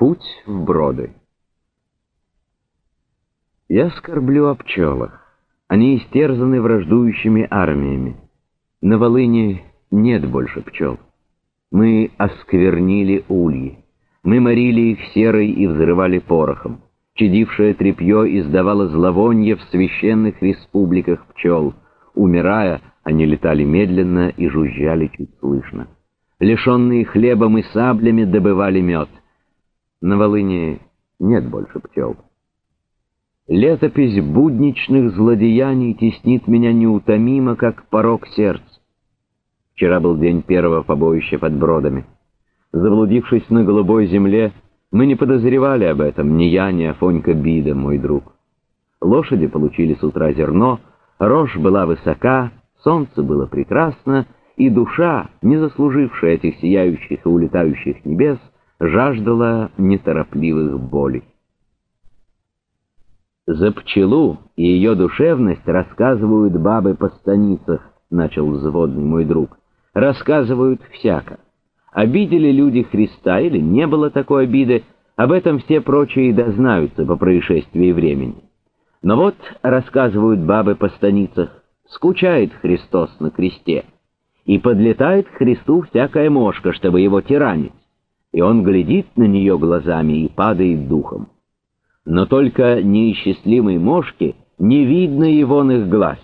Путь в броды. Я скорблю о пчелах. Они истерзаны враждующими армиями. На Волыне нет больше пчел. Мы осквернили ульи. Мы морили их серой и взрывали порохом. Чадившее тряпье издавало зловонье в священных республиках пчел. Умирая, они летали медленно и жужжали чуть слышно. Лишенные хлебом и саблями добывали мед. На Волыне нет больше пчел. Летопись будничных злодеяний теснит меня неутомимо, как порог сердца. Вчера был день первого побоища под бродами. Заблудившись на голубой земле, мы не подозревали об этом, ни я, ни Афонька Бида, мой друг. Лошади получили с утра зерно, рожь была высока, солнце было прекрасно, и душа, не заслужившая этих сияющих и улетающих небес, жаждала неторопливых болей. За пчелу и ее душевность рассказывают бабы по станицах, начал взводный мой друг. Рассказывают всяко. Обидели люди Христа или не было такой обиды, об этом все прочие дознаются по происшествии времени. Но вот, рассказывают бабы по станицах, скучает Христос на кресте, и подлетает к Христу всякая мошка, чтобы его тиранить и он глядит на нее глазами и падает духом. Но только неисчислимой мошки не видно егоных глаз.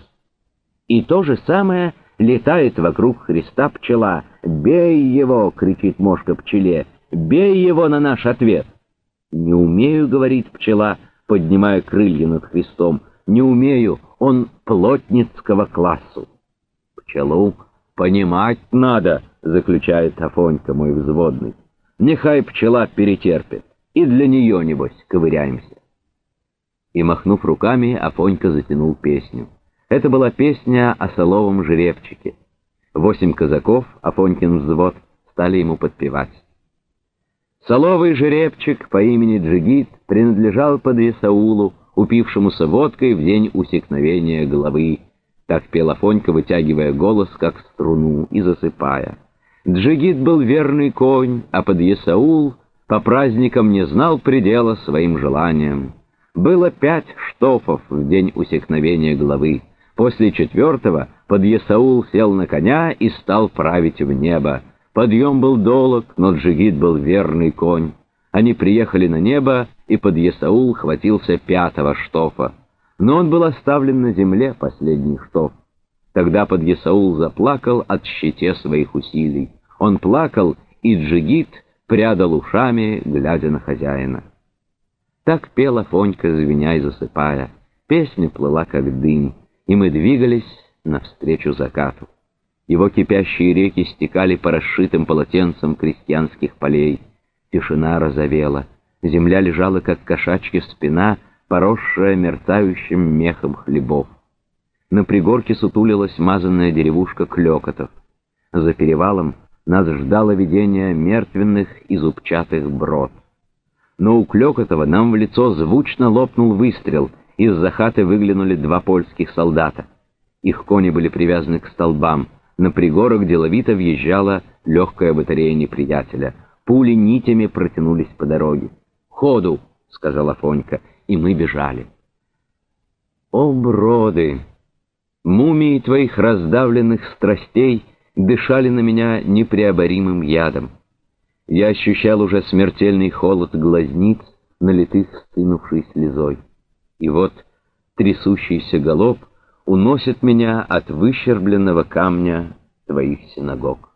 И то же самое летает вокруг Христа пчела. «Бей его!» — кричит мошка пчеле. «Бей его на наш ответ!» «Не умею», — говорит пчела, поднимая крылья над Христом. «Не умею, он плотницкого классу». «Пчелу понимать надо», — заключает Афонька, мой взводный. Нехай пчела перетерпит, и для нее, небось, ковыряемся. И, махнув руками, Афонька затянул песню. Это была песня о соловом жеребчике. Восемь казаков, Афонькин взвод, стали ему подпевать. Соловый жеребчик по имени Джигит принадлежал под Исаулу, упившемуся водкой в день усекновения головы. Так пел Афонька, вытягивая голос, как струну, и засыпая. Джигит был верный конь, а под Есаул по праздникам не знал предела своим желаниям. Было пять штофов в день усекновения главы. После четвертого под Есаул сел на коня и стал править в небо. Подъем был долг, но Джигит был верный конь. Они приехали на небо, и под Есаул хватился пятого штофа. Но он был оставлен на земле, последний штоф. Тогда под Есаул заплакал от щите своих усилий. Он плакал, и Джигит прядал ушами, глядя на хозяина. Так пела Фонька, звеня и засыпая. Песня плыла, как дым, и мы двигались навстречу закату. Его кипящие реки стекали по расшитым полотенцам крестьянских полей. Тишина разовела. Земля лежала, как кошачья спина, поросшая мерцающим мехом хлебов. На пригорке сутулилась мазанная деревушка Клёкотов. За перевалом нас ждало видение мертвенных и зубчатых брод. Но у Клёкотова нам в лицо звучно лопнул выстрел, из-за хаты выглянули два польских солдата. Их кони были привязаны к столбам, на пригорок деловито въезжала легкая батарея неприятеля. Пули нитями протянулись по дороге. «Ходу!» — сказала Фонька, и мы бежали. «О, броды! Мумии твоих раздавленных страстей — дышали на меня непреоборимым ядом. Я ощущал уже смертельный холод глазниц, налитых стынувшей слезой. И вот трясущийся голоб уносит меня от выщербленного камня твоих синагог.